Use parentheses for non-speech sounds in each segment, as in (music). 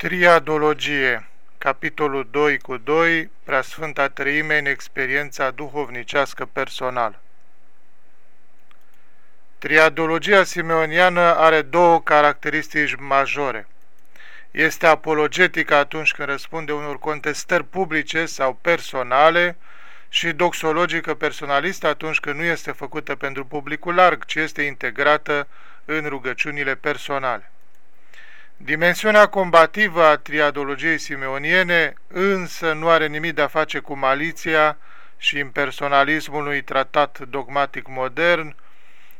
Triadologie Capitolul 2 cu 2 Preasfânta Treime în experiența duhovnicească personală Triadologia simeoniană are două caracteristici majore. Este apologetică atunci când răspunde unor contestări publice sau personale și doxologică personalistă atunci când nu este făcută pentru publicul larg, ci este integrată în rugăciunile personale. Dimensiunea combativă a triadologiei simeoniene însă nu are nimic de a face cu maliția și impersonalismul unui tratat dogmatic modern,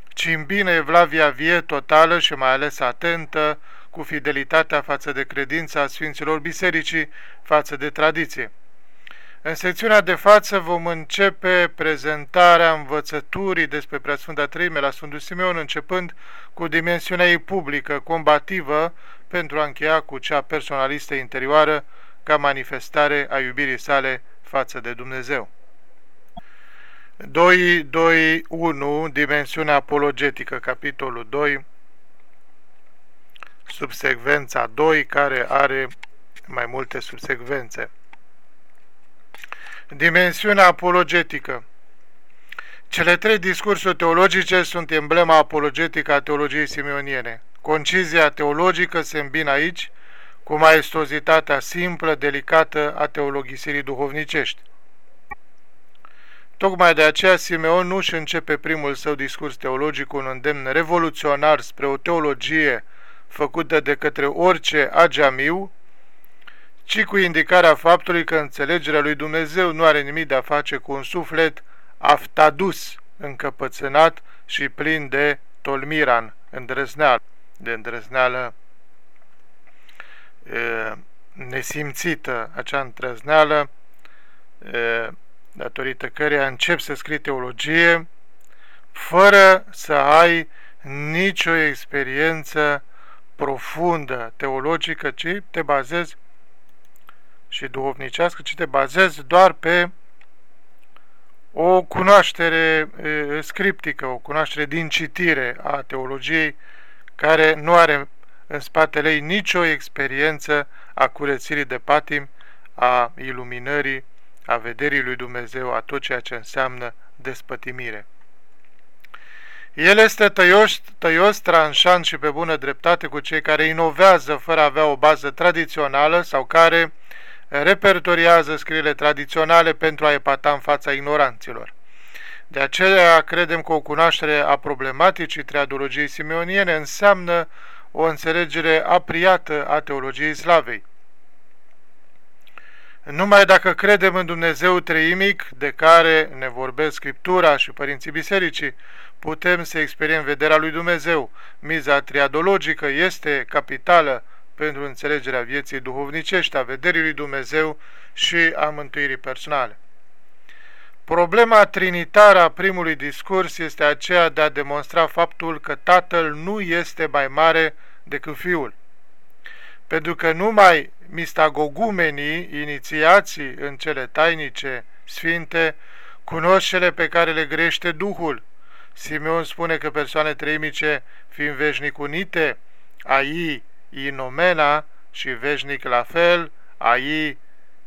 ci îmbină evlavia vie totală și mai ales atentă cu fidelitatea față de credința Sfinților Bisericii, față de tradiție. În secțiunea de față vom începe prezentarea învățăturii despre Preasfânta Treime la Sfântul Simeon, începând cu dimensiunea ei publică, combativă, pentru a încheia cu cea personalistă interioară ca manifestare a iubirii sale față de Dumnezeu. 2, 2, 1, dimensiunea apologetică, capitolul 2, subsecvența 2, care are mai multe subsecvențe. Dimensiunea apologetică Cele trei discursuri teologice sunt emblema apologetică a teologiei simeoniene. Concizia teologică se îmbină aici cu maestozitatea simplă, delicată a teologisirii duhovnicești. Tocmai de aceea Simeon nu își începe primul său discurs teologic cu un îndemn revoluționar spre o teologie făcută de către orice ageamiu, ci cu indicarea faptului că înțelegerea lui Dumnezeu nu are nimic de a face cu un suflet aftadus, încăpățânat și plin de tolmiran, îndrăzneală, de îndrăzneală nesimțită, acea îndrăzneală datorită căreia încep să scrii teologie, fără să ai nicio experiență profundă teologică, ci te bazezi și duhovnicească, ci te bazezi doar pe o cunoaștere e, scriptică, o cunoaștere din citire a teologiei, care nu are în spatele ei nicio experiență a curățirii de patim, a iluminării, a vederii lui Dumnezeu, a tot ceea ce înseamnă despătimire. El este tăios, tăios, tranșant și pe bună dreptate cu cei care inovează fără a avea o bază tradițională sau care repertoriază scrierile tradiționale pentru a epata în fața ignoranților. De aceea credem că o cunoaștere a problematicii triadologiei simeoniene înseamnă o înțelegere apriată a teologiei slavei. Numai dacă credem în Dumnezeu treimic, de care ne vorbesc Scriptura și Părinții Bisericii, putem să experiem vederea lui Dumnezeu. Miza triadologică este capitală pentru înțelegerea vieții duhovnicești, a vederii lui Dumnezeu și a mântuirii personale. Problema trinitară a primului discurs este aceea de a demonstra faptul că Tatăl nu este mai mare decât Fiul. Pentru că numai mistagogumenii, inițiații în cele tainice sfinte, cunosc cele pe care le grește Duhul. Simeon spune că persoane treimice, fiind veșnic unite, ai inomena și veșnic la fel, ai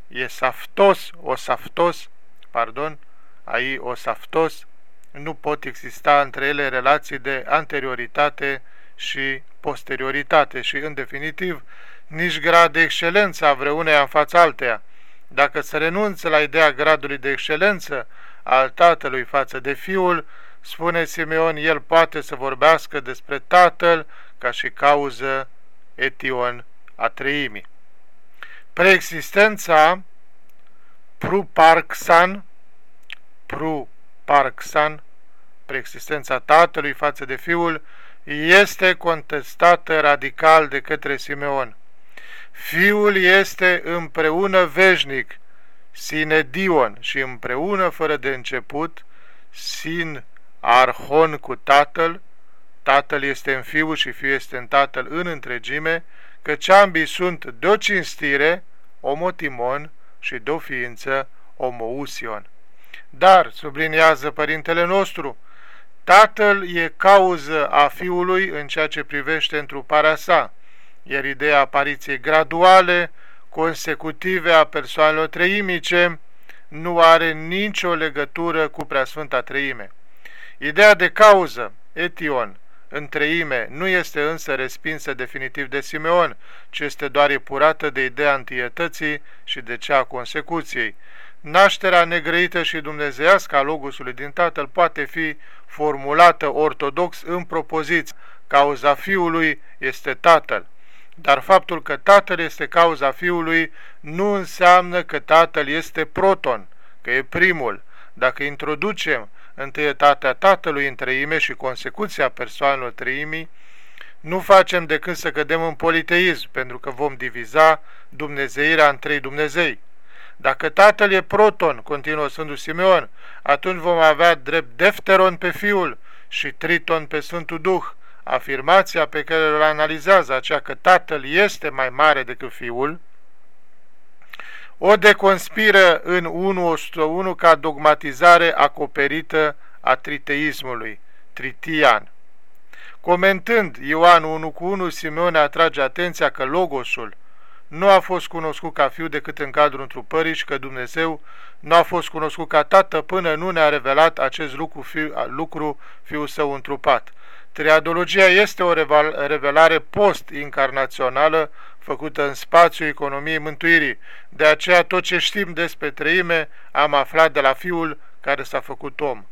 e saftos, o saftos, pardon, ai o saftos, nu pot exista între ele relații de anterioritate și posterioritate și, în definitiv, nici grad de excelență a vreuneia în fața alteia. Dacă se renunță la ideea gradului de excelență al tatălui față de fiul, spune Simeon, el poate să vorbească despre tatăl ca și cauză etion a treimii. Preexistența pru-parxan, pru-parxan, preexistența tatălui față de fiul, este contestată radical de către Simeon. Fiul este împreună veșnic, sine dion, și împreună fără de început, sin arhon cu tatăl, tatăl este în fiul și fiul este în tatăl în întregime, căci ambii sunt de o cinstire, omotimon, și de o ființă, omousion. Dar, subliniază părintele nostru, tatăl e cauză a fiului în ceea ce privește întruparea sa, iar ideea apariției graduale, consecutive a persoanelor treimice, nu are nicio legătură cu Preasfânta Treime. Ideea de cauză, etion, în treime, nu este însă respinsă definitiv de Simeon, ci este doar epurată de ideea întietății și de cea a consecuției. Nașterea negrăită și dumnezeiască a Logosului din Tatăl poate fi formulată ortodox în propoziție. Cauza Fiului este Tatăl. Dar faptul că Tatăl este cauza Fiului nu înseamnă că Tatăl este proton, că e primul. Dacă introducem întâietatea Tatălui în treime și consecuția persoanelor treimii, nu facem decât să cădem în politeism, pentru că vom diviza Dumnezeirea în trei Dumnezei. Dacă Tatăl e proton, continuă Sfântul Simeon, atunci vom avea drept defteron pe Fiul și triton pe Sfântul Duh. Afirmația pe care o analizează, aceea că Tatăl este mai mare decât Fiul, o deconspiră în 1.101 ca dogmatizare acoperită a triteismului, tritian. Comentând Ioan 1 cu 1, Simeone atrage atenția că Logosul nu a fost cunoscut ca fiu decât în cadrul întrupării și că Dumnezeu nu a fost cunoscut ca tată până nu ne-a revelat acest lucru, fiu, lucru fiul său întrupat. Triadologia este o revelare post-incarnațională făcută în spațiul economiei mântuirii. De aceea tot ce știm despre treime am aflat de la Fiul care s-a făcut om.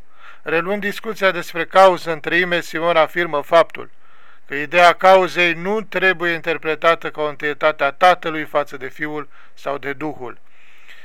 Reluând discuția despre cauză în treime, Simon afirmă faptul că ideea cauzei nu trebuie interpretată ca o întâietate a Tatălui față de Fiul sau de Duhul.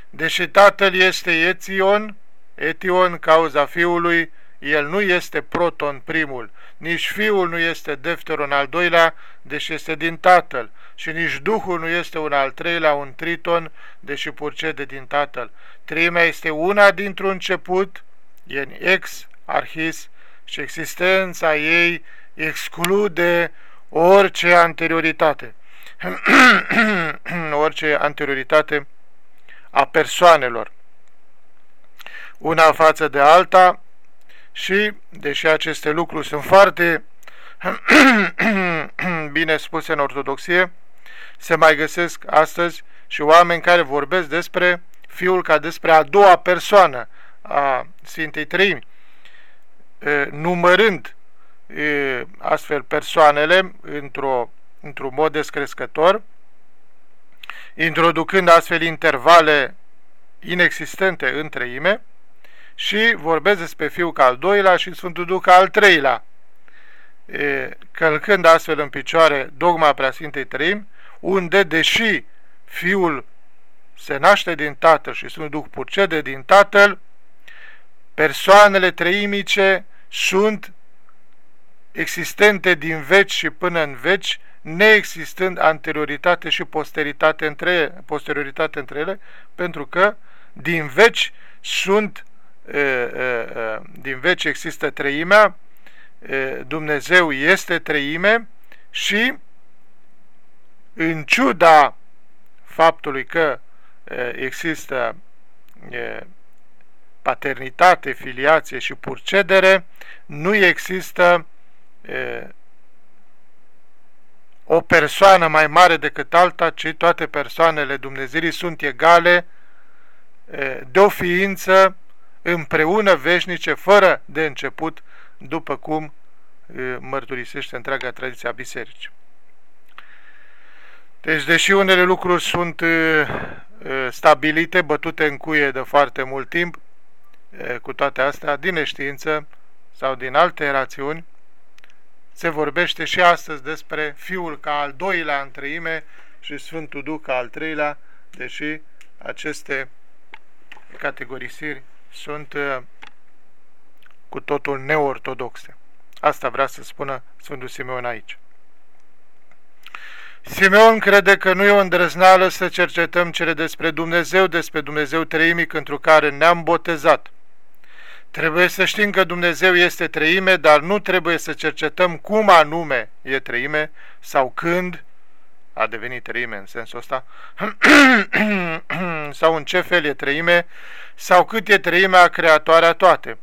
Deși Tatăl este Etion, Etion, cauza Fiului, el nu este proton primul, nici fiul nu este defteron al doilea, deși este din tatăl, și nici duhul nu este un al treilea, un triton, deși purcede din tatăl. Trimea este una dintr-un început, e în ex, arhis, și existența ei exclude orice anterioritate. (clears throat) orice anterioritate a persoanelor. Una față de alta, și, deși aceste lucruri sunt foarte (clears throat) bine spuse în ortodoxie, se mai găsesc astăzi și oameni care vorbesc despre Fiul ca despre a doua persoană a Sfintei Treimi, numărând astfel persoanele într-o, într-un mod descrescător, introducând astfel intervale inexistente între ime, și vorbesc despre Fiul ca al doilea și Sfântul Duh ca al treilea, călcând astfel în picioare dogma Preasfintei Trăim, unde, deși Fiul se naște din Tatăl și Sfântul Duh purcede din Tatăl, persoanele treimice sunt existente din veci și până în veci, neexistând anterioritate și posteritate între, posterioritate între ele, pentru că din veci sunt din veci există treimea, Dumnezeu este treime și în ciuda faptului că există paternitate, filiație și purcedere, nu există o persoană mai mare decât alta, ci toate persoanele Dumnezeirii sunt egale de o ființă împreună veșnice, fără de început, după cum mărturisește întreaga tradiție a bisericii. Deci, deși unele lucruri sunt stabilite, bătute în cuie de foarte mult timp, cu toate astea, din neștiință sau din alte rațiuni, se vorbește și astăzi despre Fiul ca al doilea întreime și Sfântul Duh ca al treilea, deși aceste categorisiri sunt uh, cu totul neortodoxe. Asta vrea să spună Sfântul Simeon aici. Simeon crede că nu e o îndrăzneală să cercetăm cele despre Dumnezeu, despre Dumnezeu treimic într care ne-am botezat. Trebuie să știm că Dumnezeu este treime, dar nu trebuie să cercetăm cum anume e treime sau când a devenit treime în sensul ăsta, (clears throat) sau în ce fel e treime, sau cât e treimea creatoare a toate.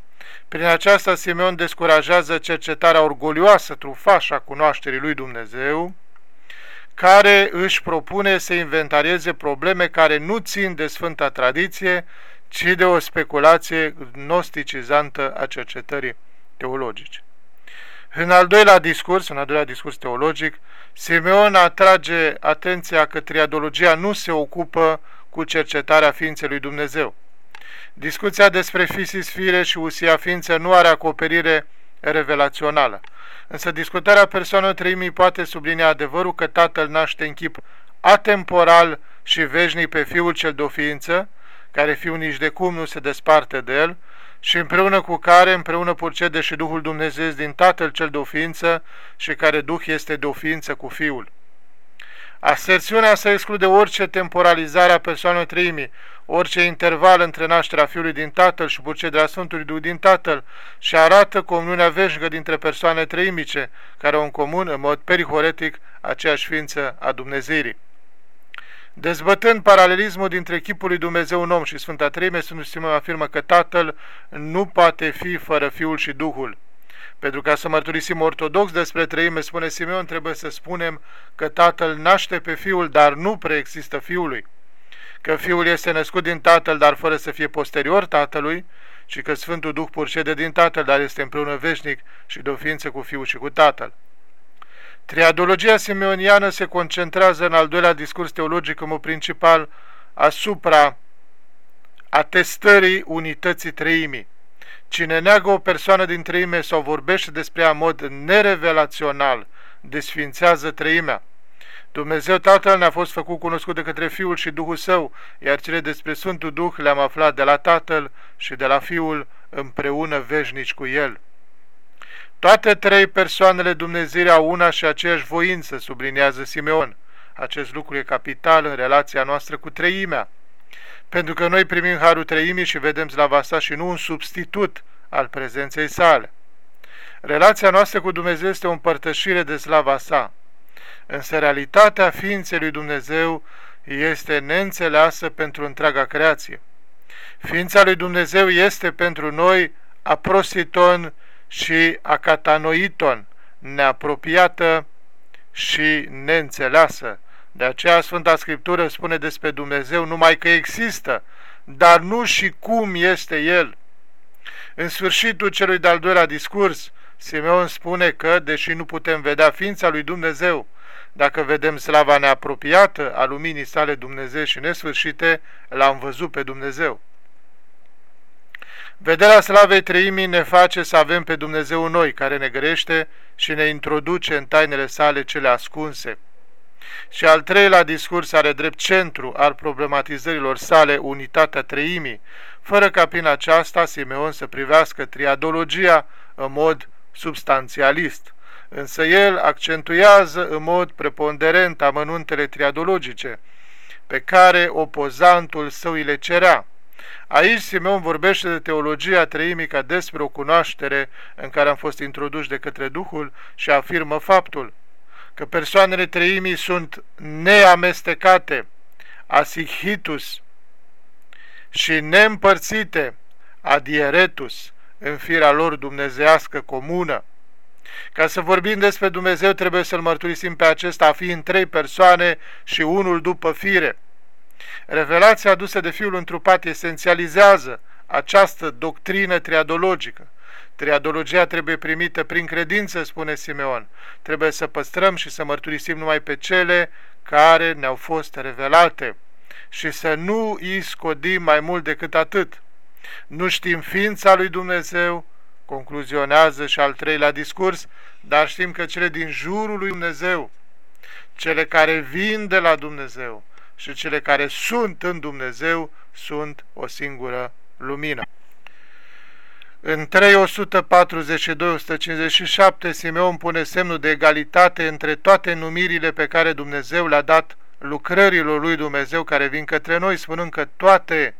Prin aceasta Simeon descurajează cercetarea orgolioasă, trufașă a cunoașterii lui Dumnezeu, care își propune să inventarieze probleme care nu țin de Sfânta Tradiție, ci de o speculație gnosticizantă a cercetării teologice. În al doilea discurs, în al doilea discurs teologic, Simeon atrage atenția că triadologia nu se ocupă cu cercetarea ființei lui Dumnezeu. Discuția despre fisis fire și usia ființă nu are acoperire revelațională. Însă discutarea persoanelor treimii poate sublinia adevărul că Tatăl naște în chip atemporal și veșnic pe Fiul cel de o ființă, care Fiul nici de cum nu se desparte de el, și împreună cu care împreună purcede și Duhul Dumnezeu din Tatăl cel de o ființă și care Duh este de o ființă cu Fiul. Aserțiunea să exclude orice temporalizare a persoanelor treimii, orice interval între nașterea Fiului din Tatăl și purcederea Sfântului Duh din Tatăl și arată comuniunea veșnică dintre persoane treimice, care au în comun, în mod perihoretic, aceeași ființă a Dumnezeirii. Dezbătând paralelismul dintre chipul lui Dumnezeu un om și Sfânta Treime, Sfântul Simon afirmă că Tatăl nu poate fi fără Fiul și Duhul. Pentru ca să mărturisim ortodox despre treime, spune Simeon, trebuie să spunem că Tatăl naște pe Fiul, dar nu preexistă Fiului. Că Fiul este născut din Tatăl, dar fără să fie posterior Tatălui, și că Sfântul Duh purcede din Tatăl, dar este împreună veșnic și de o ființă cu Fiul și cu Tatăl. Triadologia simeoniană se concentrează în al doilea discurs teologic în mod principal asupra atestării unității treimii. Cine neagă o persoană din treime sau vorbește despre ea în mod nerevelațional, desfințează treimea. Dumnezeu Tatăl ne-a fost făcut cunoscut de către Fiul și Duhul Său, iar cele despre Sfântul Duh le-am aflat de la Tatăl și de la Fiul împreună veșnici cu El. Toate trei persoanele Dumnezeirii au una și aceeași voință, subliniază Simeon. Acest lucru e capital în relația noastră cu treimea. Pentru că noi primim Harul Treimii și vedem slava sa și nu un substitut al prezenței sale. Relația noastră cu Dumnezeu este o împărtășire de slava sa. Însă realitatea ființei lui Dumnezeu este neînțeleasă pentru întreaga creație. Ființa lui Dumnezeu este pentru noi aprositon și acatanoiton, neapropiată și neînțeleasă. De aceea Sfânta Scriptură spune despre Dumnezeu numai că există, dar nu și cum este El. În sfârșitul celui de-al doilea discurs, Simeon spune că, deși nu putem vedea ființa lui Dumnezeu, dacă vedem slava neapropiată a luminii sale Dumnezeu și nesfârșite, l-am văzut pe Dumnezeu. Vederea slavei treimii ne face să avem pe Dumnezeu noi, care ne gărește și ne introduce în tainele sale cele ascunse. Și al treilea discurs are drept centru al problematizărilor sale unitatea treimii, fără ca prin aceasta Simeon să privească triadologia în mod substanțialist. Însă el accentuează în mod preponderent amănuntele triadologice, pe care opozantul său îi le cerea Aici Simeon vorbește de teologia treimică despre o cunoaștere în care am fost introduși de către Duhul și afirmă faptul că persoanele treimii sunt neamestecate, asihitus și neîmpărțite, adieretus, în firea lor dumnezească comună. Ca să vorbim despre Dumnezeu, trebuie să-L mărturisim pe acesta a fi în trei persoane și unul după fire. Revelația adusă de Fiul întrupat esențializează această doctrină triadologică. Triadologia trebuie primită prin credință, spune Simeon. Trebuie să păstrăm și să mărturisim numai pe cele care ne-au fost revelate și să nu îi scodim mai mult decât atât. Nu știm ființa lui Dumnezeu, concluzionează și al treilea discurs, dar știm că cele din jurul lui Dumnezeu, cele care vin de la Dumnezeu, și cele care sunt în Dumnezeu sunt o singură lumină. În 342-157 Simeon pune semnul de egalitate între toate numirile pe care Dumnezeu le-a dat lucrărilor lui Dumnezeu care vin către noi, spunând că toate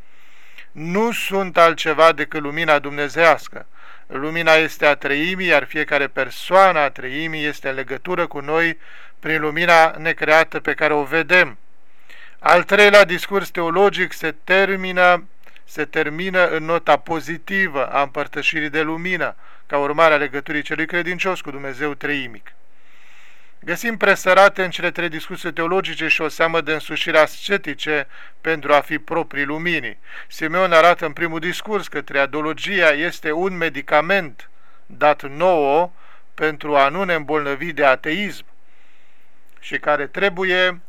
nu sunt altceva decât lumina dumnezească. Lumina este a treimii, iar fiecare persoană a treimii este în legătură cu noi prin lumina necreată pe care o vedem. Al treilea discurs teologic se termină, se termină în nota pozitivă a împărtășirii de lumină, ca urmare a legăturii celui credincios cu Dumnezeu treimic. Găsim presărate în cele trei discuții teologice și o seamă de însușiri ascetice pentru a fi proprii luminii. Simeon arată în primul discurs că triadologia este un medicament dat nouă pentru a nu ne îmbolnăvi de ateism și care trebuie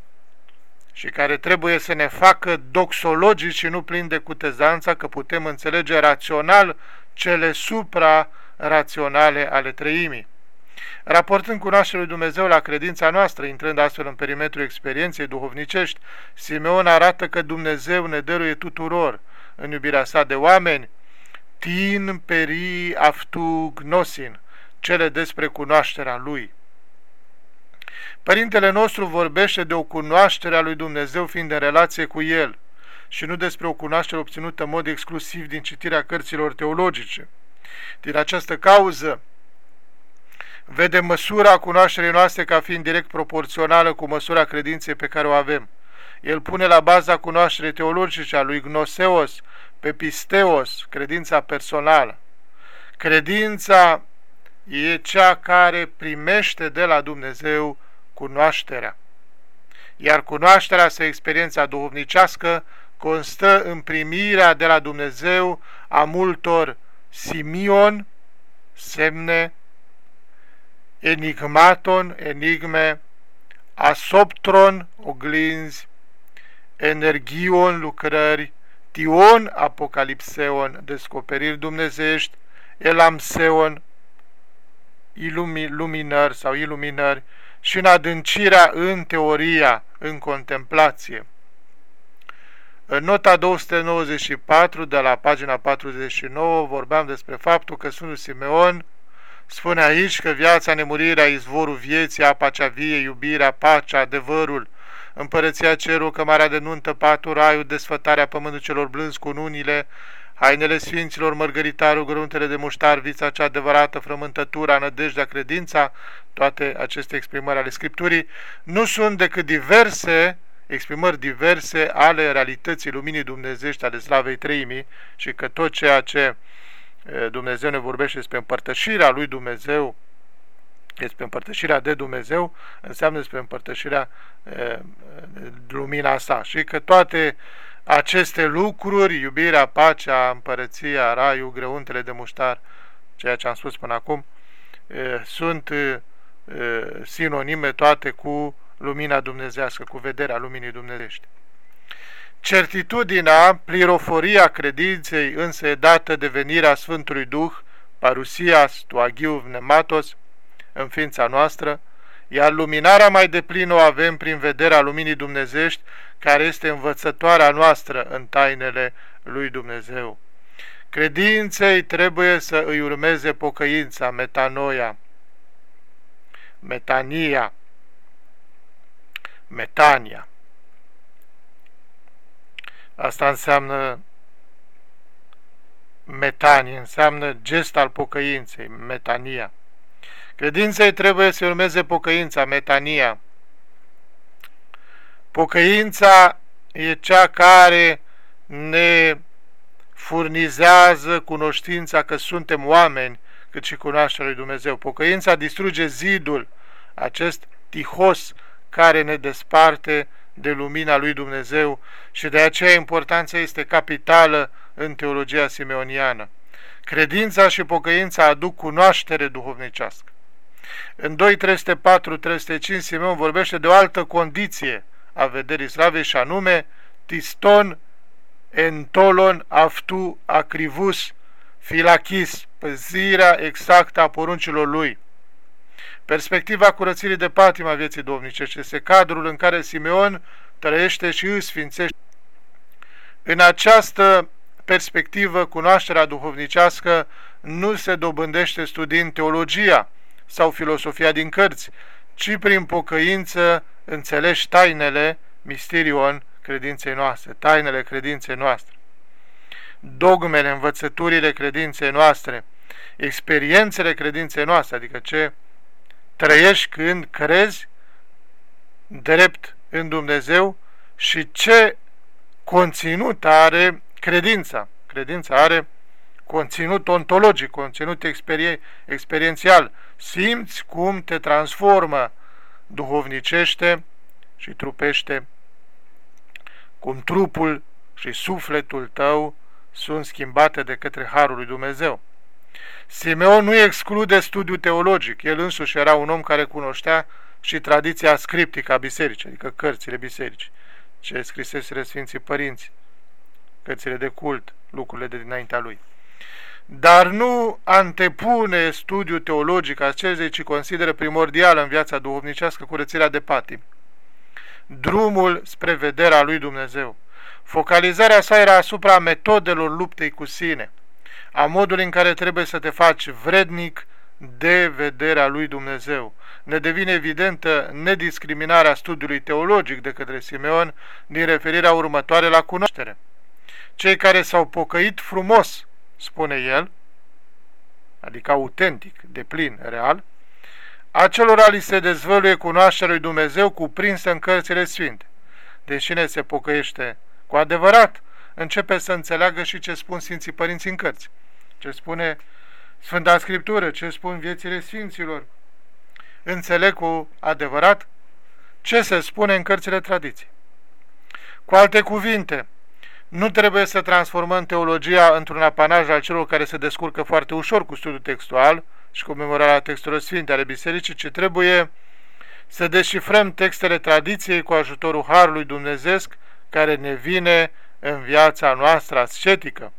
și care trebuie să ne facă doxologici și nu plin de cutezanța că putem înțelege rațional cele supra-raționale ale treimii. Raportând cunoașterea lui Dumnezeu la credința noastră, intrând astfel în perimetrul experienței duhovnicești, Simeon arată că Dumnezeu ne dăruie tuturor, în iubirea sa de oameni, tin peri aftu gnosin, cele despre cunoașterea Lui. Părintele nostru vorbește de o cunoaștere a lui Dumnezeu fiind în relație cu El și nu despre o cunoaștere obținută în mod exclusiv din citirea cărților teologice. Din această cauză, vede măsura cunoașterii noastre ca fiind direct proporțională cu măsura credinței pe care o avem. El pune la baza cunoașterii teologice a lui Gnoseos pe Pisteos, credința personală. Credința e cea care primește de la Dumnezeu cunoașterea. Iar cunoașterea sau experiența duhovnicească constă în primirea de la Dumnezeu a multor simion, semne, enigmaton, enigme, asoptron, oglinzi, energion, lucrări, tion, apocalipseon, descoperiri dumnezești, elamseon, ilumi, luminări sau iluminări, și în adâncirea în teoria, în contemplație. În nota 294 de la pagina 49 vorbeam despre faptul că Sfântul Simeon spune aici că viața, nemurirea, izvorul vieții, apa cea vie, iubirea, pacea, adevărul, împărăția cerul, cămarea de nuntă, patul, raiul, desfătarea pământului celor blânzi cu nunile, hainele sfinților, mărgăritarul, gruntele de muștar, vița cea adevărată, frământătura, nădejdea, credința, toate aceste exprimări ale Scripturii, nu sunt decât diverse exprimări diverse ale realității luminii dumnezești ale slavei treimii și că tot ceea ce Dumnezeu ne vorbește despre împărtășirea lui Dumnezeu, despre împărtășirea de Dumnezeu, înseamnă despre împărtășirea lumina sa și că toate aceste lucruri, iubirea, pacea, împărăția, raiul, greuntele de muștar, ceea ce am spus până acum, sunt sinonime toate cu lumina dumnezească, cu vederea luminii dumnezești. Certitudinea, pliroforia credinței însă e dată de venirea Sfântului Duh, parusias tu agiu nematos, în ființa noastră, iar luminarea mai deplină o avem prin vederea luminii dumnezești, care este învățătoarea noastră în tainele lui Dumnezeu. Credinței trebuie să îi urmeze pocăința, metanoia, metania, metania. Asta înseamnă metanie, înseamnă gest al pocăinței, metania. Credinței trebuie să urmeze pocăința, metania. Pocăința e cea care ne furnizează cunoștința că suntem oameni, cât și cunoașterea lui Dumnezeu. Pocăința distruge zidul, acest tihos care ne desparte de lumina lui Dumnezeu și de aceea importanța este capitală în teologia simeoniană. Credința și pocăința aduc cunoaștere duhovnicească. În 2.304-305 Simeon vorbește de o altă condiție a vederii slavei și anume tiston entolon aftu acrivus filachis, păzirea exactă a poruncilor lui. Perspectiva curățirii de patima vieții domnicești este cadrul în care Simeon trăiește și îi sfințește. În această perspectivă, cunoașterea duhovnicească nu se dobândește studiind teologia sau filosofia din cărți, ci prin pocăință înțelegi tainele misterion credinței noastre, tainele credinței noastre. Dogmele, învățăturile credinței noastre, experiențele credinței noastre, adică ce trăiești când crezi drept în Dumnezeu și ce conținut are credința. Credința are conținut ontologic, conținut experien experiențial. Simți cum te transformă duhovnicește și trupește, cum trupul și sufletul tău sunt schimbate de către Harul lui Dumnezeu. Simeon nu exclude studiul teologic, el însuși era un om care cunoștea și tradiția scriptică a bisericii, adică cărțile bisericii, ce scriseseră Sfinții Părinți, cărțile de cult, lucrurile de dinaintea lui. Dar nu antepune studiul teologic acestei, ci consideră primordial în viața duhovnicească curățirea de patim. Drumul spre vederea lui Dumnezeu. Focalizarea sa era asupra metodelor luptei cu sine, a modului în care trebuie să te faci vrednic de vederea lui Dumnezeu. Ne devine evidentă nediscriminarea studiului teologic de către Simeon din referirea următoare la cunoaștere. Cei care s-au pocăit frumos, spune el, adică autentic, de plin, real, acelora li se dezvăluie cunoașterea lui Dumnezeu cuprinsă în cărțile sfinte. Deci cine se pocăiește cu adevărat, începe să înțeleagă și ce spun Sfinții Părinți în cărți, ce spune Sfânta Scriptură, ce spun viețile Sfinților. Înțeleg cu adevărat ce se spune în cărțile tradiției. Cu alte cuvinte, nu trebuie să transformăm teologia într-un apanaj al celor care se descurcă foarte ușor cu studiul textual și cu memorarea textelor sfinte ale bisericii, ci trebuie să descifrăm textele tradiției cu ajutorul Harului Dumnezeesc care ne vine în viața noastră ascetică.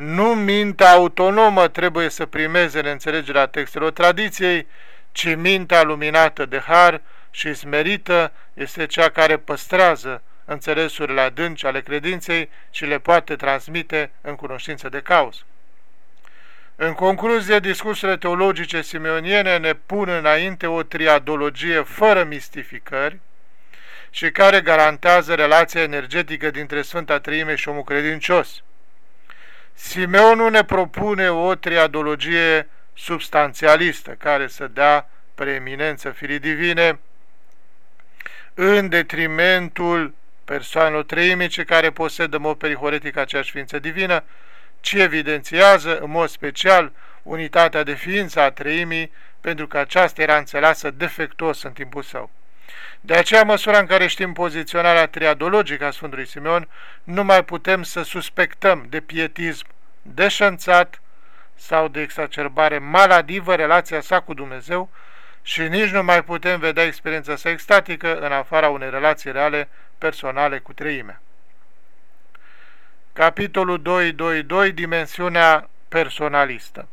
Nu mintea autonomă trebuie să primeze în înțelegerea textelor tradiției, ci mintea luminată de har și smerită este cea care păstrează înțelesurile adânci ale credinței și le poate transmite în cunoștință de cauză. În concluzie, discursurile teologice simeoniene ne pun înainte o triadologie fără mistificări și care garantează relația energetică dintre Sfânta Treime și omul credincios. Simeon nu ne propune o triadologie substanțialistă care să dea preeminență firii divine în detrimentul persoanelor treimice care posedă în mod perihoretic aceeași ființă divină, ci evidențiază în mod special unitatea de ființă a treimii, pentru că aceasta era înțeleasă defectuos în timpul său. De aceea, măsura în care știm poziționarea triadologică a Sfântului Simeon, nu mai putem să suspectăm de pietism deșanțat sau de exacerbare maladivă relația sa cu Dumnezeu și nici nu mai putem vedea experiența sa extatică în afara unei relații reale personale cu treimea. Capitolul 2.2.2 Dimensiunea personalistă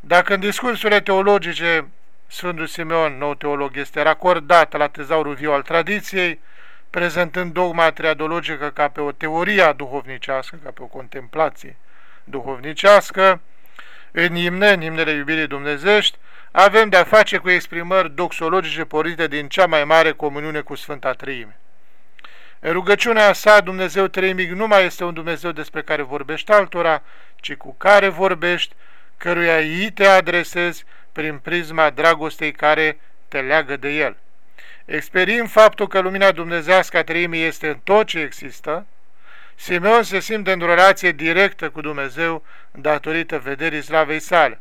Dacă în discursurile teologice Sfântul Simeon, nou teolog, este racordat la tezaurul viu al tradiției, prezentând dogma triadologică ca pe o teorie duhovnicească, ca pe o contemplație duhovnicească, în imne, în imnele iubirii dumnezești, avem de-a face cu exprimări doxologice porite din cea mai mare comuniune cu Sfânta Treime. În rugăciunea sa, Dumnezeu Treimic nu mai este un Dumnezeu despre care vorbești altora, ci cu care vorbești, căruia ei te adresezi prin prisma dragostei care te leagă de El. Experim faptul că lumina dumnezească a treimii este în tot ce există, Simeon se simte în relație directă cu Dumnezeu datorită vederii slavei sale.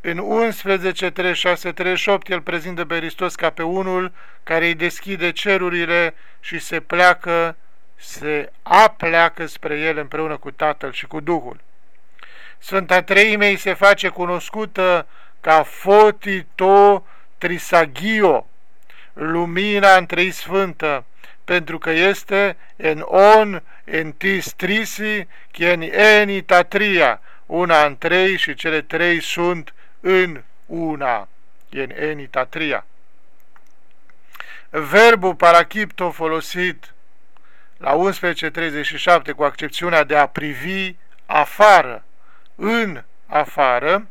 În 11, 36, 38 el prezintă pe Hristos ca pe unul care îi deschide cerurile și se pleacă, se apleacă spre el împreună cu Tatăl și cu Duhul. Sfânta Treimei se face cunoscută ca fotito trisagio, lumina în trei sfântă, pentru că este en on en tis trisi, chien eni tatria, una în trei și cele trei sunt în una, en eni tatria. Verbul parachipto folosit la 11.37 cu accepțiunea de a privi afară, în afară,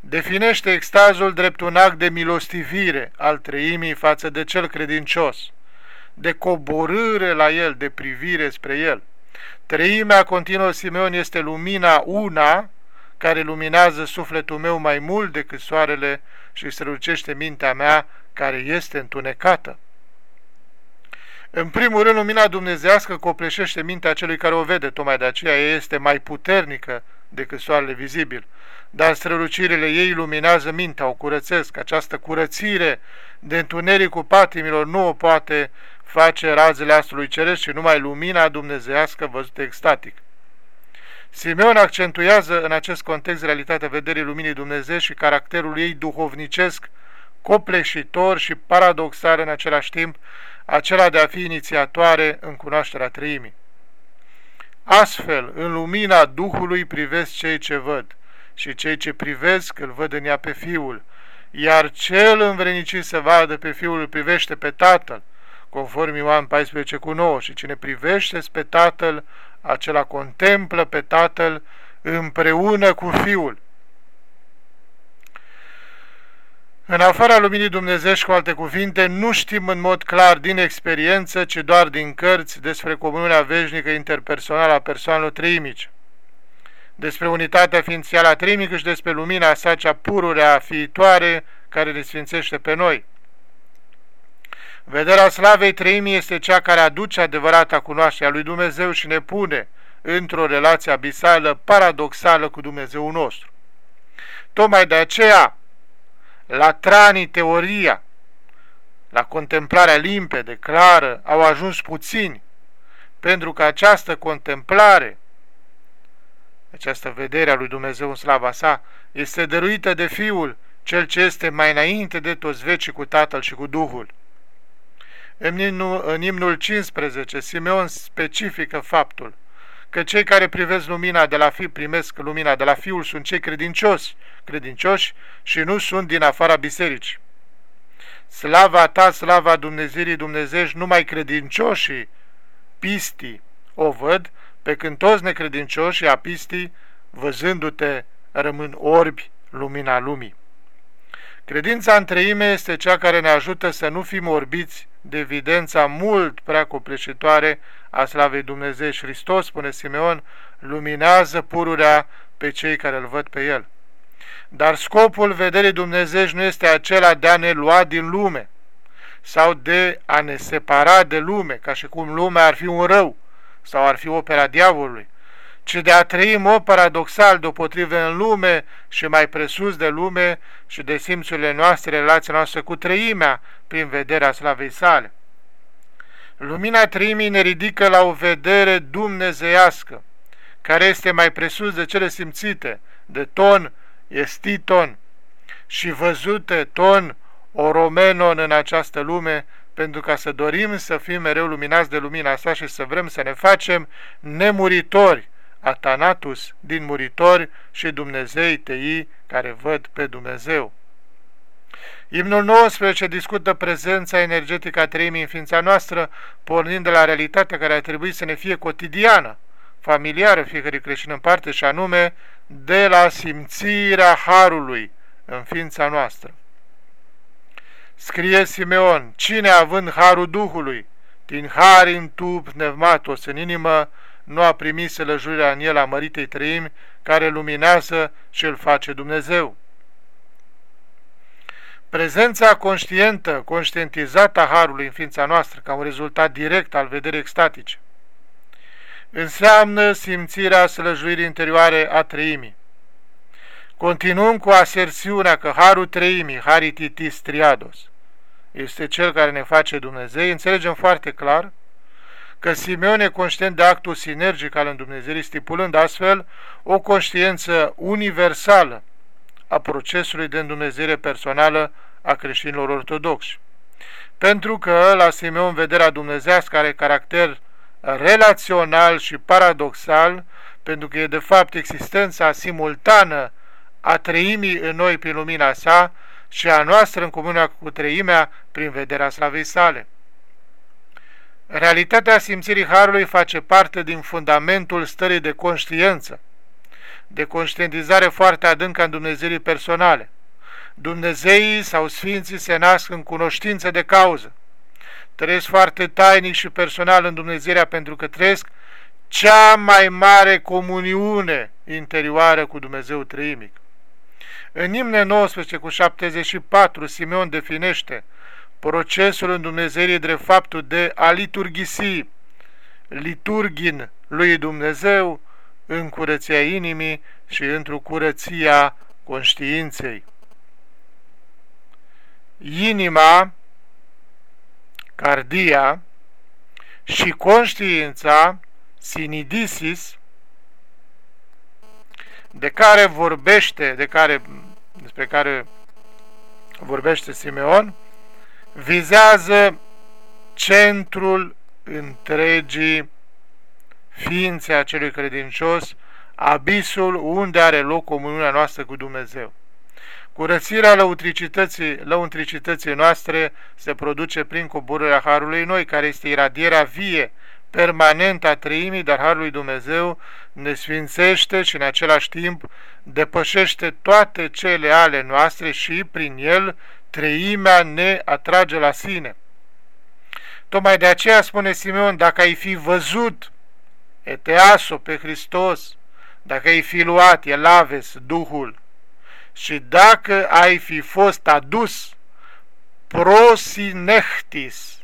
definește extazul drept un act de milostivire al treimii față de cel credincios, de coborâre la el, de privire spre el. Treimea, continuă Simeon, este lumina una care luminează sufletul meu mai mult decât soarele și strălucește mintea mea care este întunecată. În primul rând, lumina dumnezească copleșește mintea celui care o vede, tocmai de aceea ea este mai puternică decât soarele vizibil, dar strălucirile ei luminează mintea, o curățesc. Această curățire de întunericul patimilor nu o poate face razele astrului ceresc, și numai lumina dumnezeiască văzută extatic. Simeon accentuează în acest context realitatea vederii luminii Dumnezeu și caracterul ei duhovnicesc, copleșitor și paradoxal în același timp, acela de a fi inițiatoare în cunoașterea trăimii. Astfel, în lumina Duhului privesc cei ce văd și cei ce privesc îl văd în ea pe Fiul, iar cel învrenicit să vadă pe Fiul îl privește pe Tatăl, conform Ioan 14 cu 9, și cine privește pe Tatăl, acela contemplă pe Tatăl împreună cu Fiul. În afara luminii dumnezești, cu alte cuvinte, nu știm în mod clar din experiență, ci doar din cărți despre comuniunea veșnică interpersonală a persoanelor treimice, despre unitatea ființială a treimică și despre lumina sa cea pururea fiitoare care ne sfințește pe noi. Vederea slavei treimii este cea care aduce adevărata cunoaștere a lui Dumnezeu și ne pune într-o relație abisală, paradoxală cu Dumnezeu nostru. Tocmai de aceea, la tranii teoria, la contemplarea limpede, clară, au ajuns puțini, pentru că această contemplare, această vedere a lui Dumnezeu în slava sa, este dăruită de Fiul, cel ce este mai înainte de toți vecii cu Tatăl și cu Duhul. În imnul, în imnul 15, Simeon specifică faptul că cei care privesc lumina de la fi primesc lumina de la Fiul sunt cei credincioși, credincioși și nu sunt din afara bisericii. Slava ta, slava Dumnezeirii Dumnezești, numai credincioșii, pistii, o văd, pe când toți necredincioșii, apistii, văzându-te, rămân orbi lumina lumii. Credința în treime este cea care ne ajută să nu fim orbiți de evidența mult prea copleșitoare a slavei Dumnezeu și Hristos, spune Simeon, luminează pururea pe cei care îl văd pe el. Dar scopul vederii Dumnezeu nu este acela de a ne lua din lume sau de a ne separa de lume, ca și cum lumea ar fi un rău sau ar fi opera diavolului, ci de a trăi în mod paradoxal deopotrivă în lume și mai presus de lume și de simțurile noastre, relația noastră cu trăimea prin vederea slavei sale. Lumina trăimii ne ridică la o vedere dumnezeiască, care este mai presus de cele simțite, de ton, estiton și văzute ton, oromenon în această lume, pentru ca să dorim să fim mereu luminați de lumina sa și să vrem să ne facem nemuritori, Atanatus din muritori și Dumnezei tei care văd pe Dumnezeu. Imnul 19 discută prezența energetică a treimii în ființa noastră, pornind de la realitatea care ar trebui să ne fie cotidiană, familiară fiecare creștin în parte, și anume de la simțirea Harului în ființa noastră. Scrie Simeon, cine având Harul Duhului, din Har în tu pneumatos în inimă, nu a primit sălăjuirea în el a măritei trăimi, care luminează și îl face Dumnezeu. Prezența conștientă, conștientizată a Harului în ființa noastră, ca un rezultat direct al vederii extatice, înseamnă simțirea slăjuirii interioare a trăimii. Continuăm cu aserțiunea că Harul trăimii, Harititis Triados, este cel care ne face Dumnezeu, înțelegem foarte clar că Simeon e conștient de actul sinergic al îndumnezeirii, stipulând astfel o conștiință universală a procesului de îndumnezeire personală a creștinilor ortodoxi. Pentru că la Simeon vederea dumnezească are caracter relațional și paradoxal, pentru că e de fapt existența simultană a treimii în noi prin lumina sa și a noastră în comunia cu treimea prin vederea slavei sale. Realitatea simțirii Harului face parte din fundamentul stării de conștiință, de conștientizare foarte adâncă în Dumnezeirii personale. Dumnezeii sau Sfinții se nasc în cunoștință de cauză. Trăiesc foarte tainic și personal în Dumnezeirea pentru că trăiesc cea mai mare comuniune interioară cu Dumnezeu Trăimic. În imne 19 cu 74, Simeon definește procesul în Dumnezeirii drept faptul de a liturghisi liturgin lui Dumnezeu în curăția inimii și într-o curăția conștiinței. Inima, cardia și conștiința, sinidisis, de care vorbește, de care, despre care vorbește Simeon, vizează centrul întregii ființe a celui credincios, abisul unde are loc comuniunea noastră cu Dumnezeu. Curățirea lăutricității, lăutricității noastre se produce prin coborârea Harului Noi, care este iradierea vie, permanentă a trăimii, dar Harul lui Dumnezeu ne sfințește și în același timp depășește toate cele ale noastre și prin el treimea ne atrage la sine. Tocmai de aceea spune Simeon, dacă ai fi văzut eteaso pe Hristos, dacă ai fi luat elaves Duhul și dacă ai fi fost adus prosinechtis,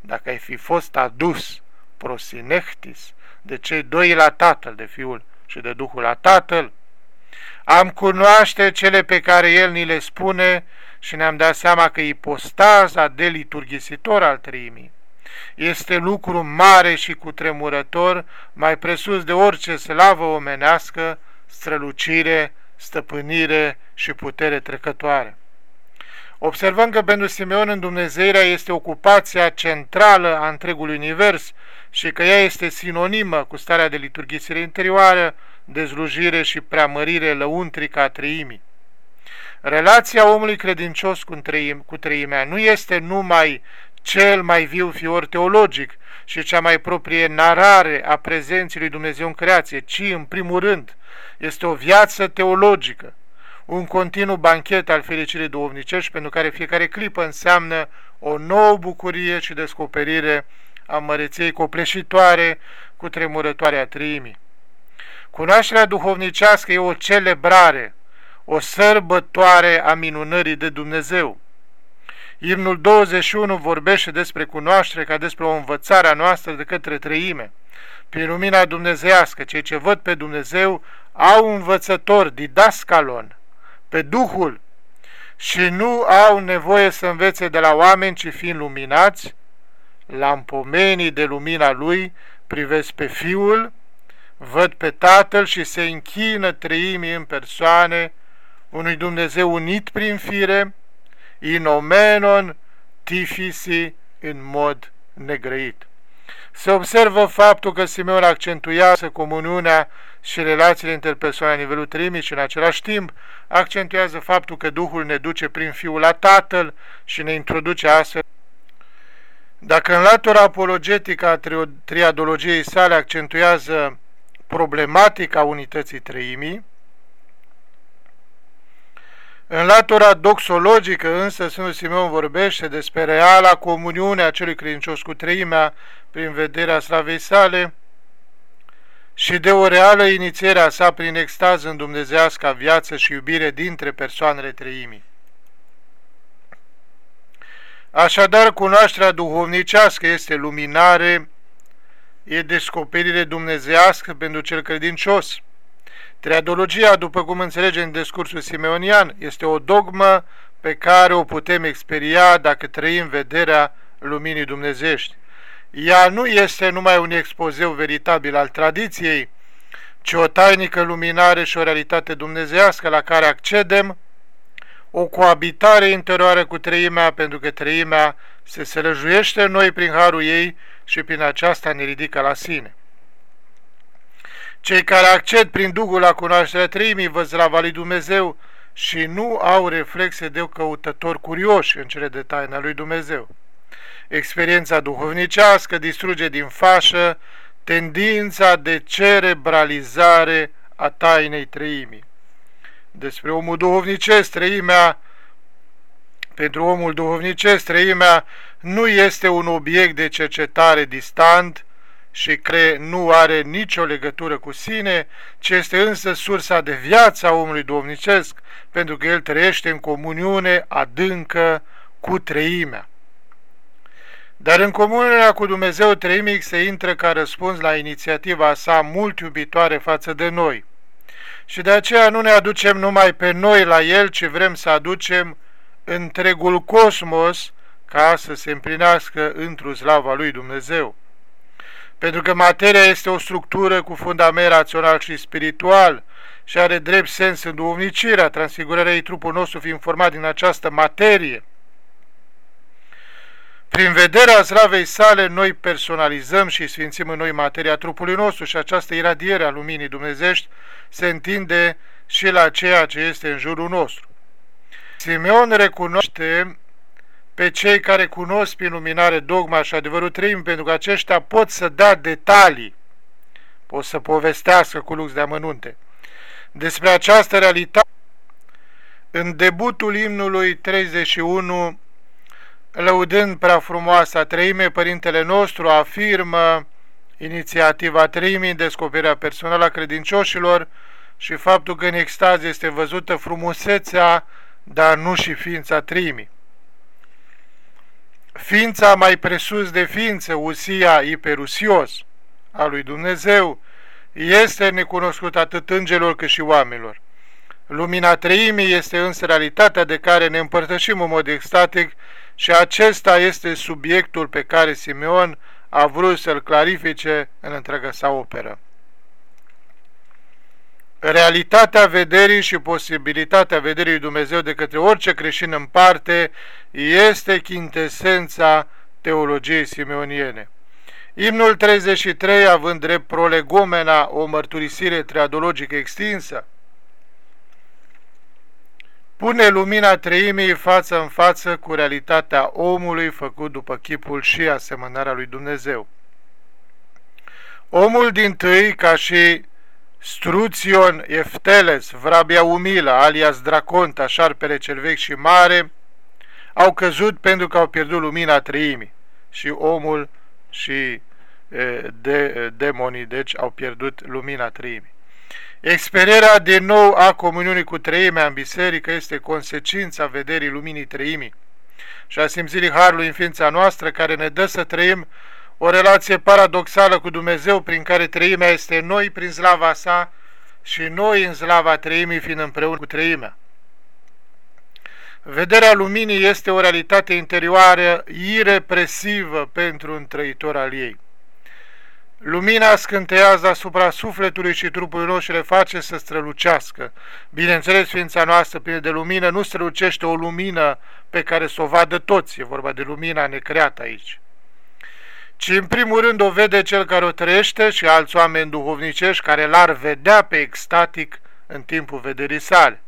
dacă ai fi fost adus prosinechtis de cei doi la Tatăl, de Fiul și de Duhul la Tatăl, am cunoaște cele pe care El ni le spune și ne-am dat seama că ipostaza de liturghisitor al treimii. Este lucru mare și cutremurător, mai presus de orice slavă omenească, strălucire, stăpânire și putere trecătoare. Observăm că pentru Simeon în Dumnezeirea este ocupația centrală a întregului univers și că ea este sinonimă cu starea de liturghisire interioară, dezlujire și preamărire lăuntrică a treimii. Relația omului credincios cu, treim, cu treimea nu este numai cel mai viu fior teologic și cea mai proprie narare a prezenței lui Dumnezeu în creație, ci, în primul rând, este o viață teologică, un continuu banchet al fericirii duhovnicești, pentru care fiecare clipă înseamnă o nouă bucurie și descoperire a măreției copleșitoare cu tremurătoare a triimii. Cunoașterea duhovnicească e o celebrare, o sărbătoare a minunării de Dumnezeu. Imnul 21 vorbește despre cunoaștere ca despre o învățare a noastră de către trăime. Prin lumina dumnezească, cei ce văd pe Dumnezeu au învățător, didascalon, pe Duhul și nu au nevoie să învețe de la oameni, ci fiind luminați, lampomenii de lumina Lui, privesc pe Fiul, văd pe Tatăl și se închină treimii în persoane, unui Dumnezeu unit prin fire, inomenon tifisi în mod negrăit. Se observă faptul că Simeon accentuează comuniunea și relațiile interpersonale la nivelul trimii și în același timp accentuează faptul că Duhul ne duce prin Fiul la Tatăl și ne introduce astfel. Dacă în latura apologetică a triadologiei sale accentuează problematica unității treimii, în latura doxologică însă Sfântul Simeon vorbește despre reala comuniune a celui credincios cu treimea prin vederea slavei sale și de o reală inițiere a sa prin extaz în dumnezească viață și iubire dintre persoanele treimii. Așadar, cunoașterea duhovnicească este luminare, e descoperire dumnezească pentru cel credincios. Triadologia, după cum înțelegem în discursul simeonian, este o dogmă pe care o putem experia dacă trăim vederea luminii dumnezești. Ea nu este numai un expozeu veritabil al tradiției, ci o tainică luminare și o realitate dumnezească la care accedem, o coabitare interioară cu treimea, pentru că treimea se sărăjuiește în noi prin harul ei și prin aceasta ne ridică la sine. Cei care acced prin Duhul la cunoașterea treimii văd slava lui Dumnezeu și nu au reflexe de căutători curioși în cele de taina lui Dumnezeu. Experiența duhovnicească distruge din fașă tendința de cerebralizare a tainei treimii. Despre omul duhovnicesc, treimea, pentru omul duhovnicesc, treimea nu este un obiect de cercetare distant, și care nu are nicio legătură cu sine, ci este însă sursa de viață a omului domnicesc, pentru că el trăiește în comuniune adâncă cu treimea. Dar în comuniunea cu Dumnezeu treimic se intră ca răspuns la inițiativa sa mult iubitoare față de noi. Și de aceea nu ne aducem numai pe noi la El, ci vrem să aducem întregul cosmos ca să se împlinească într-o slava lui Dumnezeu. Pentru că materia este o structură cu fundament rațional și spiritual și are drept sens în duhovnicirea, transfigurarea ei trupul nostru fiind format din această materie. Prin vederea slavei sale, noi personalizăm și sfințim în noi materia trupului nostru și această iradiere a luminii dumnezești se întinde și la ceea ce este în jurul nostru. Simeon recunoaște pe cei care cunosc prin luminare dogma și adevărul trăim, pentru că aceștia pot să dea detalii, pot să povestească cu lux de amănunte despre această realitate. În debutul imnului 31, lăudând prea frumoasa treime, Părintele nostru afirmă inițiativa treimii, descoperirea personală a credincioșilor și faptul că în extaz este văzută frumusețea, dar nu și ființa treimii. Ființa mai presus de ființă, usia iperusios a lui Dumnezeu, este necunoscut atât îngerilor cât și oamenilor. Lumina treimii este însă realitatea de care ne împărtășim în mod extatic și acesta este subiectul pe care Simeon a vrut să-l clarifice în întreaga sa operă. Realitatea vederii și posibilitatea vederii lui Dumnezeu de către orice creștin în parte este chintesența teologiei simeoniene. Imnul 33, având drept prolegomena o mărturisire triadologică extinsă, pune lumina treimii față în față cu realitatea omului făcut după chipul și asemănarea lui Dumnezeu. Omul din tâi, ca și Struțion Efteles, vrabia umilă, alias Draconta, șarpele cel vechi și mare, au căzut pentru că au pierdut lumina treimii și omul și de, demonii, deci au pierdut lumina treimii. Experierea din nou a comuniunii cu treimea în biserică este consecința vederii luminii treimii și a simțirii Harului în ființa noastră care ne dă să trăim o relație paradoxală cu Dumnezeu prin care treimea este noi prin slava sa și noi în slava treimii fiind împreună cu treimea. Vederea luminii este o realitate interioară irepresivă pentru un trăitor al ei. Lumina scânteiază asupra sufletului și trupului nostru și le face să strălucească. Bineînțeles, ființa noastră plină de lumină nu strălucește o lumină pe care să o vadă toți, e vorba de lumina necreată aici. Ci în primul rând o vede cel care o trăiește și alți oameni duhovnicești care l-ar vedea pe extatic în timpul vederii sale.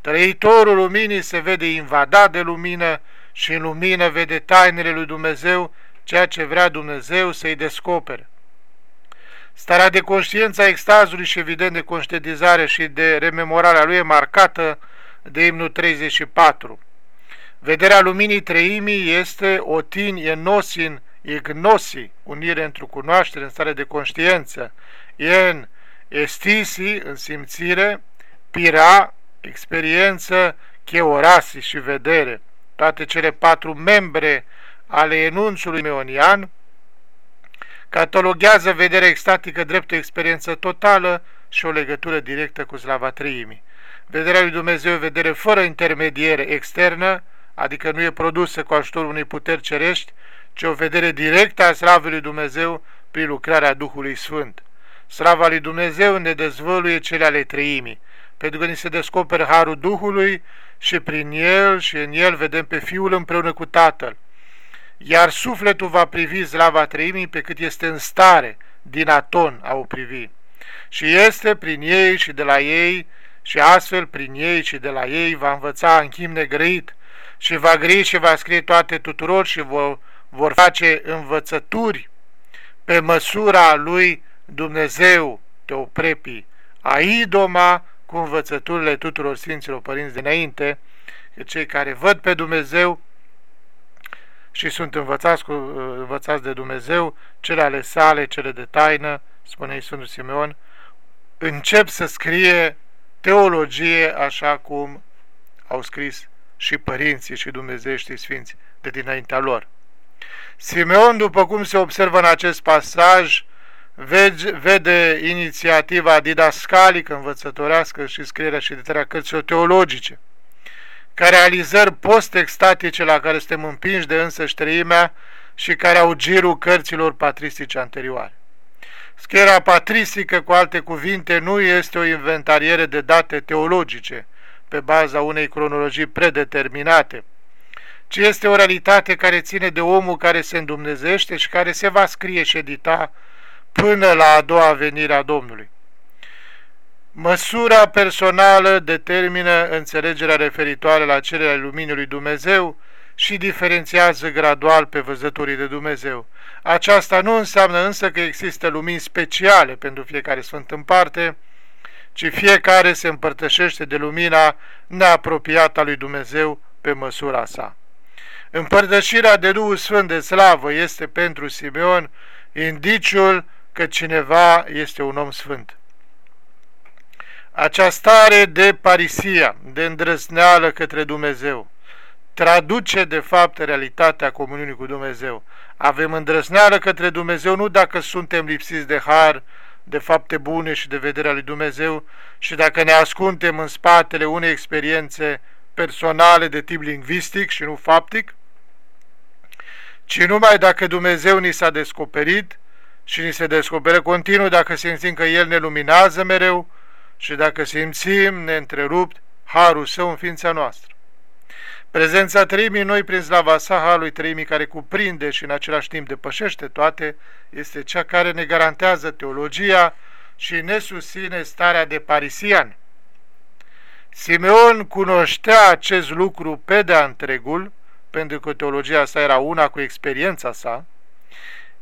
Trăitorul luminii se vede invadat de lumină și în lumină vede tainele lui Dumnezeu, ceea ce vrea Dumnezeu să-i descopere. Starea de conștiință a extazului și evident de conștientizare și de rememorare a lui e marcată de imnul 34. Vederea luminii treimii este otin enosin ignosi, unire într-o cunoaștere în stare de conștiință, en estisi, în simțire, pira, experiență, cheorasi și vedere, toate cele patru membre ale enunțului meonian, Cataloguează vederea extatică drept o experiență totală și o legătură directă cu slava treimii. Vederea lui Dumnezeu e vedere fără intermediere externă, adică nu e produsă cu ajutorul unei puteri cerești, ci o vedere directă a slavei lui Dumnezeu prin lucrarea Duhului Sfânt. Slava lui Dumnezeu ne dezvăluie cele ale treimii, pentru că ni se descoperă Harul Duhului și prin el și în el vedem pe Fiul împreună cu Tatăl iar sufletul va privi slava treimii pe cât este în stare din aton a o privi. Și este prin ei și de la ei și astfel prin ei și de la ei va învăța în chim negrăit și va gri și va scrie toate tuturor și vor, vor face învățături pe măsura lui Dumnezeu Teoprepii, a idoma cu învățăturile tuturor Sfinților Părinți dinainte, că cei care văd pe Dumnezeu și sunt învățați, cu, învățați de Dumnezeu, cele ale sale, cele de taină, spune Sfântul Simeon, încep să scrie teologie așa cum au scris și părinții și dumnezeieștii sfinți de dinaintea lor. Simeon, după cum se observă în acest pasaj, vede inițiativa didascalică, învățătorească și scrierea și editarea cărților teologice, ca realizări post-extatice la care suntem împinși de însăși treimea și care au girul cărților patristice anterioare. Scrierea patristică, cu alte cuvinte, nu este o inventariere de date teologice pe baza unei cronologii predeterminate, ci este o realitate care ține de omul care se îndumnezește și care se va scrie și ședita până la a doua venire a Domnului. Măsura personală determină înțelegerea referitoare la cererea luminii lui Dumnezeu și diferențiază gradual pe văzătorii de Dumnezeu. Aceasta nu înseamnă însă că există lumini speciale pentru fiecare sfânt în parte, ci fiecare se împărtășește de lumina neapropiată a lui Dumnezeu pe măsura sa. Împărtășirea de Duhul Sfânt de slavă este pentru Simeon indiciul că cineva este un om sfânt. Această stare de parisia, de îndrăzneală către Dumnezeu, traduce de fapt realitatea comuniunii cu Dumnezeu. Avem îndrăzneală către Dumnezeu nu dacă suntem lipsiți de har, de fapte bune și de vederea lui Dumnezeu și dacă ne ascundem în spatele unei experiențe personale de tip lingvistic și nu faptic, ci numai dacă Dumnezeu ni s-a descoperit și ni se descoperă continuu dacă simțim că El ne luminează mereu și dacă simțim neîntrerupt harul Său în ființa noastră. Prezența treimii noi prin slava sa, halului treimii care cuprinde și în același timp depășește toate, este cea care ne garantează teologia și ne susține starea de parisian. Simeon cunoștea acest lucru pe de-a întregul, pentru că teologia sa era una cu experiența sa,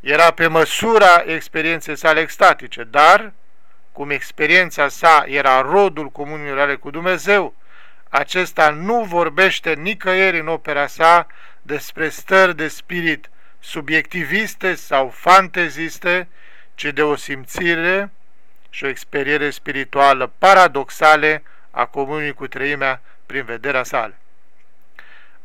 era pe măsura experienței sale extatice, dar, cum experiența sa era rodul comuniunii cu Dumnezeu, acesta nu vorbește nicăieri în opera sa despre stări de spirit subiectiviste sau fanteziste, ci de o simțire și o experiere spirituală paradoxale a comunii cu treimea prin vederea sale.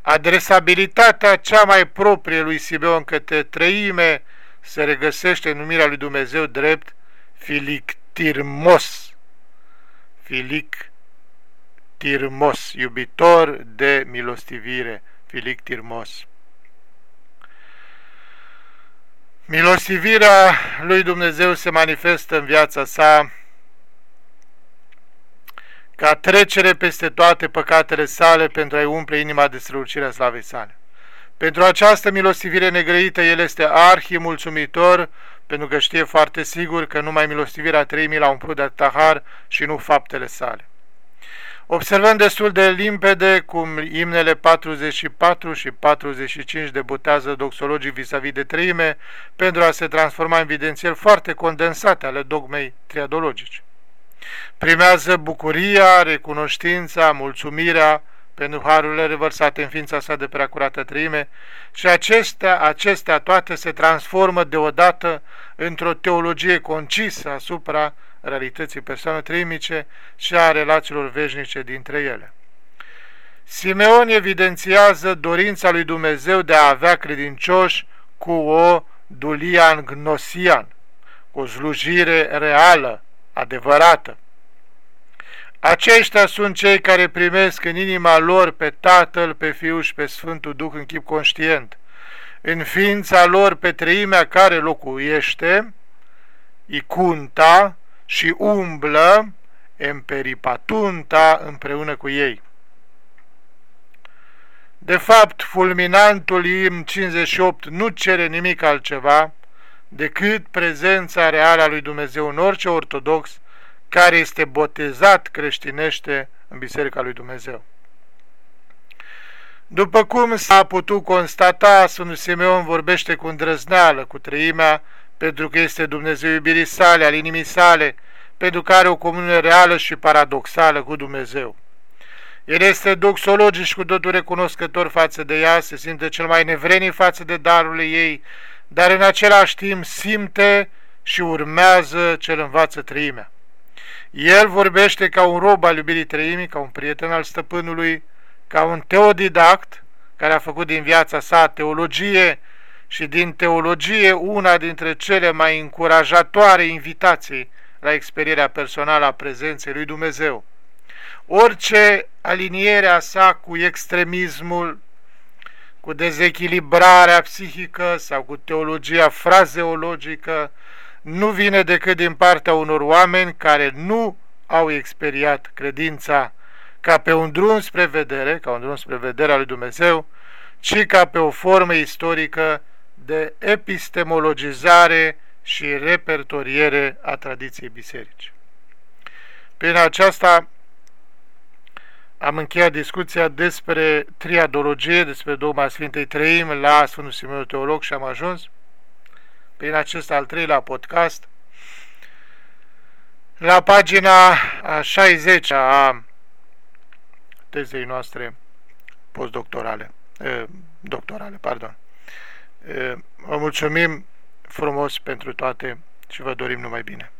Adresabilitatea cea mai proprie lui Simeon către treime se regăsește în numirea lui Dumnezeu drept filictirmos. Filictirmos, iubitor de milostivire, filictirmos. Milostivirea lui Dumnezeu se manifestă în viața sa ca trecere peste toate păcatele sale pentru a-i umple inima de strălucirea slavei sale. Pentru această milostivire negrăită, el este arhi mulțumitor, pentru că știe foarte sigur că numai milostivirea treimii l-a umplut de atahar și nu faptele sale. Observând destul de limpede cum imnele 44 și 45 debutează doxologii vis-a-vis -vis de treime pentru a se transforma în evidențieri foarte condensate ale dogmei triadologice. Primează bucuria, recunoștința, mulțumirea, pentru harurile revărsate în ființa sa de preacurată trăime și acestea, acestea toate se transformă deodată într-o teologie concisă asupra realității persoanei trăimice și a relațiilor veșnice dintre ele. Simeon evidențiază dorința lui Dumnezeu de a avea credincioși cu o dulian gnosian, cu o slujire reală, adevărată. Aceștia sunt cei care primesc în inima lor pe Tatăl, pe Fiul și pe Sfântul Duh în chip conștient, în ființa lor pe treimea care locuiește, icunta și umblă emperipatunta împreună cu ei. De fapt, fulminantul im 58 nu cere nimic altceva decât prezența reală a lui Dumnezeu în orice ortodox care este botezat creștinește în Biserica lui Dumnezeu. După cum s-a putut constata, Sfântul Simeon vorbește cu îndrăzneală, cu treimea, pentru că este Dumnezeu iubirii sale, al inimii sale, pentru că are o comuniune reală și paradoxală cu Dumnezeu. El este doxologic și cu totul recunoscător față de ea, se simte cel mai nevrenic față de darurile ei, dar în același timp simte și urmează cel învață treimea. El vorbește ca un rob al iubirii treimii, ca un prieten al stăpânului, ca un teodidact care a făcut din viața sa teologie și din teologie una dintre cele mai încurajatoare invitații la experierea personală a prezenței lui Dumnezeu. Orice aliniere a sa cu extremismul, cu dezechilibrarea psihică sau cu teologia frazeologică, nu vine decât din partea unor oameni care nu au experiat credința ca pe un drum spre vedere, ca un drum spre vederea lui Dumnezeu, ci ca pe o formă istorică de epistemologizare și repertoriere a tradiției biserici. Prin aceasta am încheiat discuția despre triadologie, despre dogma Sfintei Treim la Sfântul Simeon Teolog și am ajuns prin acest al treilea podcast la pagina 60 a tezei noastre postdoctorale, eh, doctorale, pardon. Eh, vă mulțumim frumos pentru toate și vă dorim numai bine.